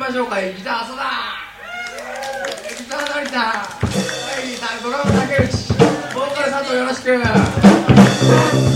メンバー紹介ギター浅田ギター成田。はいギタードラム竹内。ボーカル佐藤よろしく。